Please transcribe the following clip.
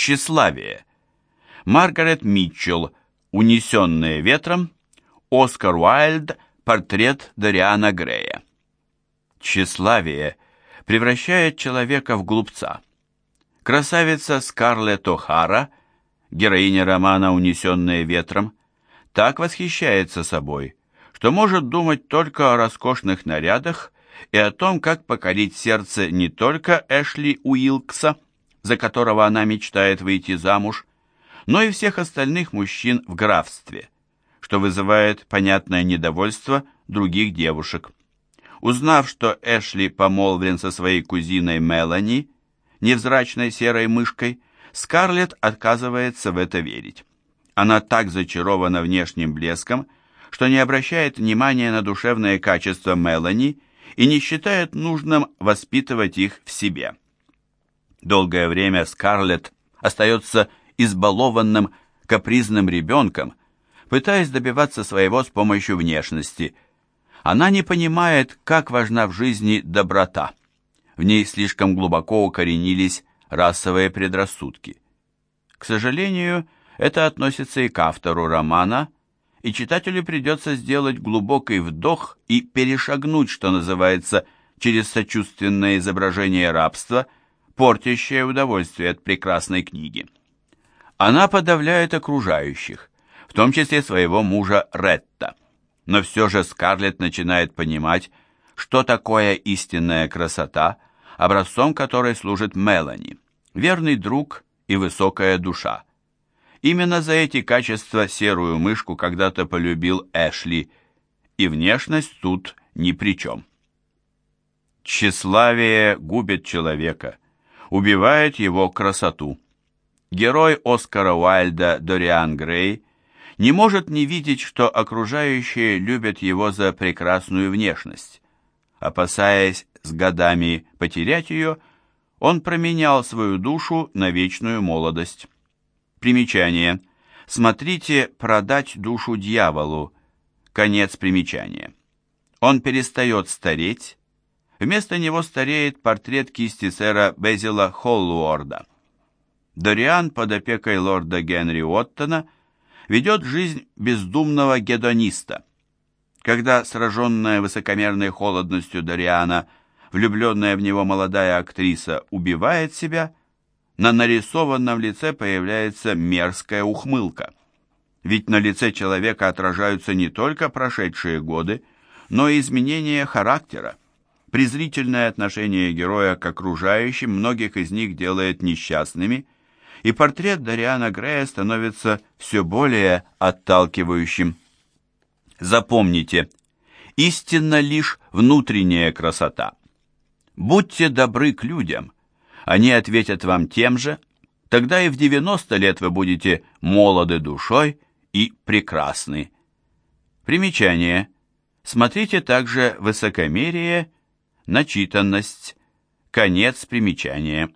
Тщеславие. Маргарет Митчелл «Унесенные ветром», Оскар Уайльд «Портрет Дариана Грея». Тщеславие превращает человека в глупца. Красавица Скарлетт О'Хара, героиня романа «Унесенные ветром», так восхищается собой, что может думать только о роскошных нарядах и о том, как покорить сердце не только Эшли Уилкса, за которого она мечтает выйти замуж, но и всех остальных мужчин в графстве, что вызывает понятное недовольство других девушек. Узнав, что Эшли помолвлен со своей кузиной Мелани, невзрачной серой мышкой, Скарлетт отказывается в это верить. Она так зачарована внешним блеском, что не обращает внимания на душевные качества Мелани и не считает нужным воспитывать их в себе. Долгое время Скарлетт остается избалованным, капризным ребенком, пытаясь добиваться своего с помощью внешности. Она не понимает, как важна в жизни доброта. В ней слишком глубоко укоренились расовые предрассудки. К сожалению, это относится и к автору романа, и читателю придется сделать глубокий вдох и перешагнуть, что называется, через сочувственное изображение рабства, портящее удовольствие от прекрасной книги. Она подавляет окружающих, в том числе своего мужа Ретта. Но все же Скарлетт начинает понимать, что такое истинная красота, образцом которой служит Мелани, верный друг и высокая душа. Именно за эти качества серую мышку когда-то полюбил Эшли, и внешность тут ни при чем. Тщеславие губит человека, убивает его красоту. Герой Оскара Уайльда Дориан Грей не может не видеть, что окружающие любят его за прекрасную внешность. Опасаясь с годами потерять ее, он променял свою душу на вечную молодость. Примечание. Смотрите «Продать душу дьяволу». Конец примечания. Он перестает стареть. Вместо него стареет портрет кисти сэра Безила Холлуорда. Дориан под опекой лорда Генри Уоттона ведет жизнь бездумного гедониста. Когда сраженная высокомерной холодностью Дориана, влюбленная в него молодая актриса убивает себя, на нарисованном лице появляется мерзкая ухмылка. Ведь на лице человека отражаются не только прошедшие годы, но и изменения характера. Презрительное отношение героя к окружающим многих из них делает несчастными, и портрет Дариана Грея становится все более отталкивающим. Запомните, истинно лишь внутренняя красота. Будьте добры к людям – они ответят вам тем же, тогда и в 90 лет вы будете молоды душой и прекрасны. Примечание. Смотрите также высокомерие, начитанность, конец примечания.